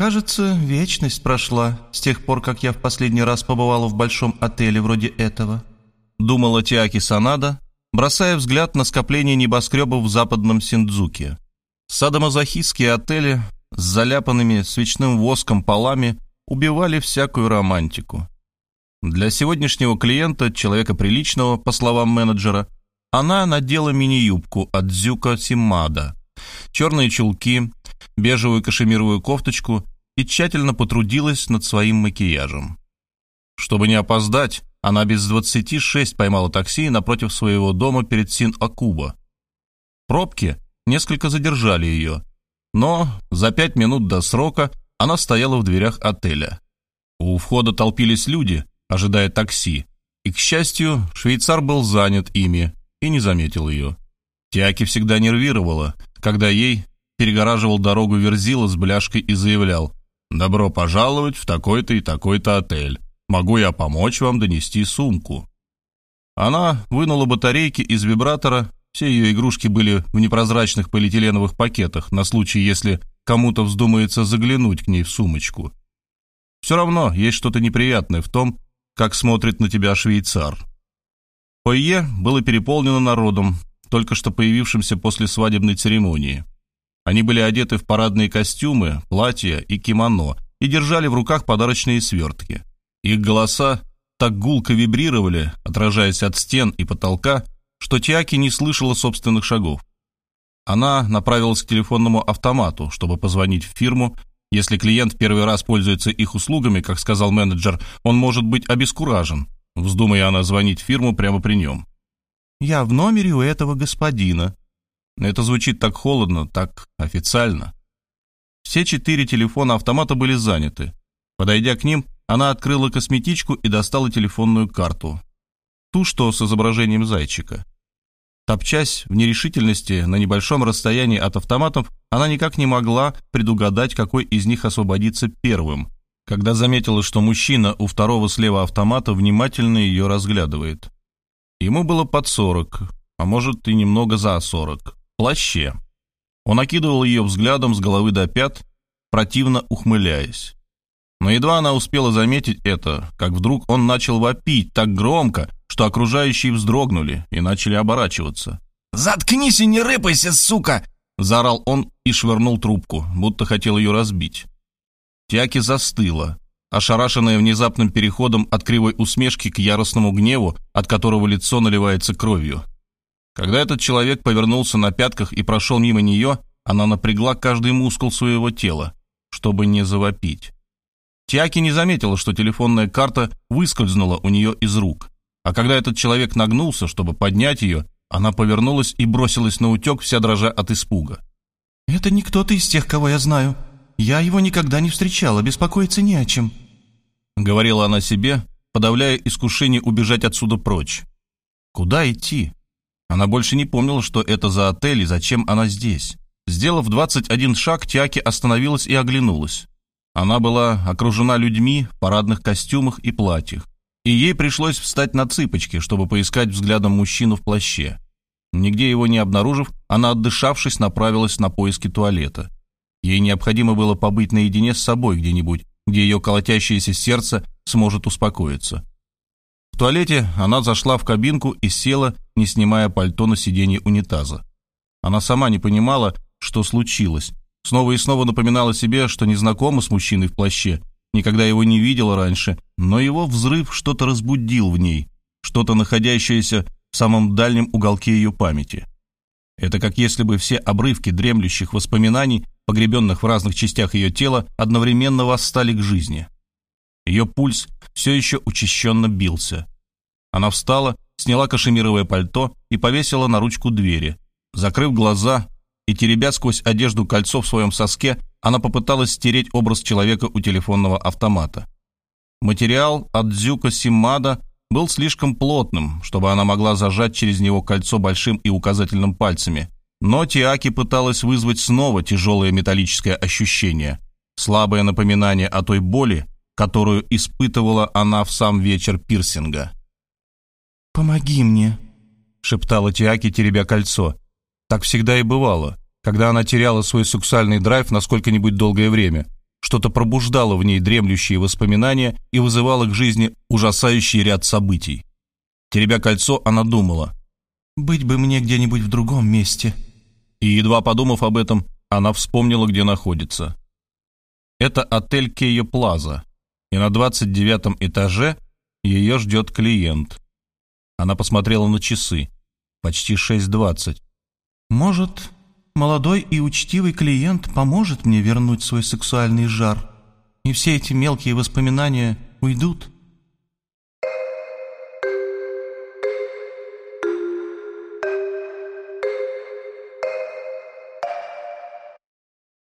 Кажется, вечность прошла с тех пор, как я в последний раз побывала в большом отеле вроде этого», думала Тиаки Санада, бросая взгляд на скопление небоскребов в западном Синдзуке. Садомазохистские отели с заляпанными свечным воском полами убивали всякую романтику. Для сегодняшнего клиента, человека приличного, по словам менеджера, она надела мини-юбку от Зюка Симада, черные чулки, бежевую кашемировую кофточку и тщательно потрудилась над своим макияжем. Чтобы не опоздать, она без двадцати шесть поймала такси напротив своего дома перед Син-Акуба. Пробки несколько задержали ее, но за пять минут до срока она стояла в дверях отеля. У входа толпились люди, ожидая такси, и, к счастью, швейцар был занят ими и не заметил ее. Тиаки всегда нервировала, когда ей перегораживал дорогу Верзила с бляшкой и заявлял «Добро пожаловать в такой-то и такой-то отель. Могу я помочь вам донести сумку?» Она вынула батарейки из вибратора, все ее игрушки были в непрозрачных полиэтиленовых пакетах на случай, если кому-то вздумается заглянуть к ней в сумочку. Все равно есть что-то неприятное в том, как смотрит на тебя швейцар. Фойе было переполнено народом, только что появившимся после свадебной церемонии. Они были одеты в парадные костюмы, платья и кимоно и держали в руках подарочные свертки. Их голоса так гулко вибрировали, отражаясь от стен и потолка, что Тиаки не слышала собственных шагов. Она направилась к телефонному автомату, чтобы позвонить в фирму. Если клиент первый раз пользуется их услугами, как сказал менеджер, он может быть обескуражен. Вздумая она звонить в фирму прямо при нем. «Я в номере у этого господина», это звучит так холодно, так официально. Все четыре телефона автомата были заняты. Подойдя к ним, она открыла косметичку и достала телефонную карту. Ту, что с изображением зайчика. Топчась в нерешительности на небольшом расстоянии от автоматов, она никак не могла предугадать, какой из них освободится первым, когда заметила, что мужчина у второго слева автомата внимательно ее разглядывает. Ему было под сорок, а может и немного за сорок плаще. Он окидывал ее взглядом с головы до пят, противно ухмыляясь. Но едва она успела заметить это, как вдруг он начал вопить так громко, что окружающие вздрогнули и начали оборачиваться. «Заткнись и не рыпайся, сука!» Заорал он и швырнул трубку, будто хотел ее разбить. Тяки застыла, ошарашенная внезапным переходом от кривой усмешки к яростному гневу, от которого лицо наливается кровью. Когда этот человек повернулся на пятках и прошел мимо нее, она напрягла каждый мускул своего тела, чтобы не завопить. Тиаки не заметила, что телефонная карта выскользнула у нее из рук. А когда этот человек нагнулся, чтобы поднять ее, она повернулась и бросилась на утек, вся дрожа от испуга. «Это не кто-то из тех, кого я знаю. Я его никогда не встречала, беспокоиться не о чем», — говорила она себе, подавляя искушение убежать отсюда прочь. «Куда идти? Она больше не помнила, что это за отель и зачем она здесь. Сделав 21 шаг, Тиаки остановилась и оглянулась. Она была окружена людьми в парадных костюмах и платьях, и ей пришлось встать на цыпочки, чтобы поискать взглядом мужчину в плаще. Нигде его не обнаружив, она, отдышавшись, направилась на поиски туалета. Ей необходимо было побыть наедине с собой где-нибудь, где ее колотящееся сердце сможет успокоиться туалете она зашла в кабинку и села, не снимая пальто на сиденье унитаза. Она сама не понимала, что случилось. Снова и снова напоминала себе, что не знакома с мужчиной в плаще, никогда его не видела раньше, но его взрыв что-то разбудил в ней, что-то находящееся в самом дальнем уголке ее памяти. Это как если бы все обрывки дремлющих воспоминаний, погребенных в разных частях ее тела, одновременно восстали к жизни. Ее пульс все еще учащенно бился. Она встала, сняла кашемировое пальто и повесила на ручку двери. Закрыв глаза и теребя сквозь одежду кольцо в своем соске, она попыталась стереть образ человека у телефонного автомата. Материал от Дзюка Симада был слишком плотным, чтобы она могла зажать через него кольцо большим и указательным пальцами. Но Тиаки пыталась вызвать снова тяжелое металлическое ощущение, слабое напоминание о той боли, которую испытывала она в сам вечер пирсинга. «Помоги мне», — шептала Тиаки, теребя кольцо. Так всегда и бывало, когда она теряла свой сексуальный драйв на сколько-нибудь долгое время. Что-то пробуждало в ней дремлющие воспоминания и вызывало к жизни ужасающий ряд событий. Теребя кольцо, она думала, «Быть бы мне где-нибудь в другом месте». И, едва подумав об этом, она вспомнила, где находится. Это отель Кейо Плаза, и на 29 этаже ее ждет клиент. Она посмотрела на часы. Почти 6.20. «Может, молодой и учтивый клиент поможет мне вернуть свой сексуальный жар, и все эти мелкие воспоминания уйдут?»